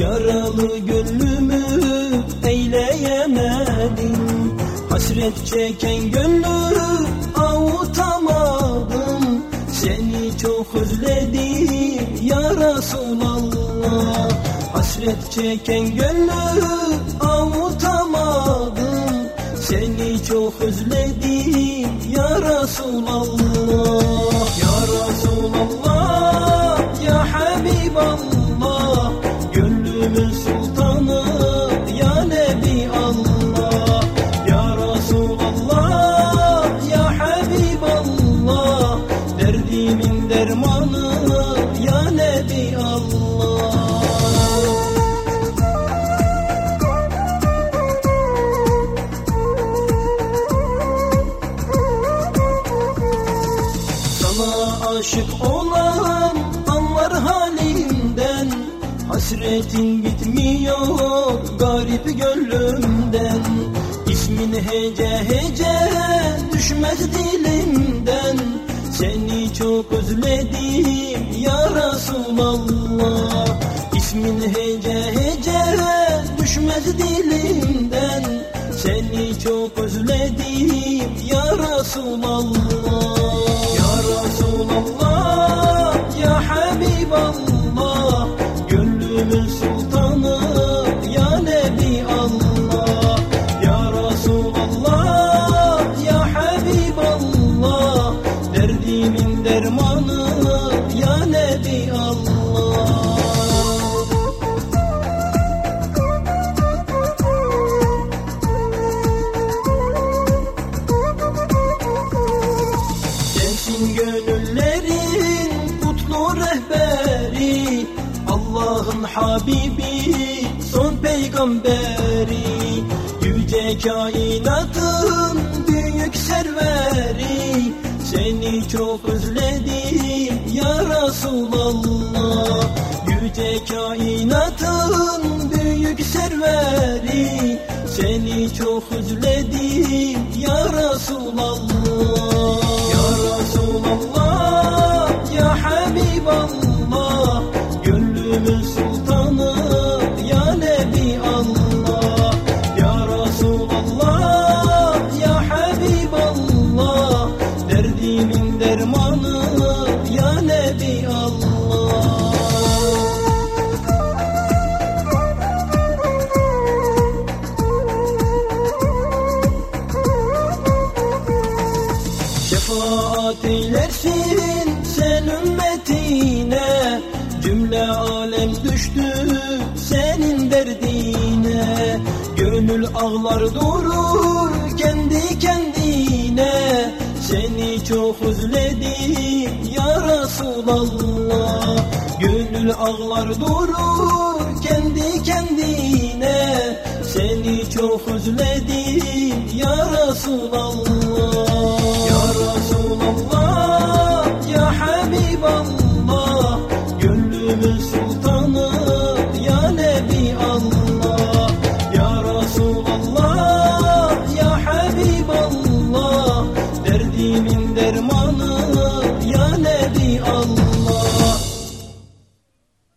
Yaralı gönlümü eyleyemedim Hasret çeken gönlü avutamadım. Seni çok özledim ya Resulallah. Hasret çeken gönlü avutamadım. Seni çok özledim ya Resulallah. Ya Resulallah. Sana aşık olan anlar halimden Hasretin gitmiyor garip gönlümden. İsmin hece hece düşmez dilimden. Seni çok özledim ya Resulallah. İsmin hece hece düşmez dilimden. Seni çok özledim ya Resulallah Derdimin dermanı ya Nebi Allah? Sensin gönüllerin kutlu rehberi Allah'ın Habibi son peygamberi. Yüce kainatın büyük serveri Seni çok özledim ya Resulallah. Yüce kainatın büyük serveri. Seni çok özledim ya Resulallah düştü senin derdine. Gönül ağlar durur kendi kendine. Seni çok özledim ya Resulallah. Gönül ağlar durur kendi kendine. Seni çok özledim ya Resulallah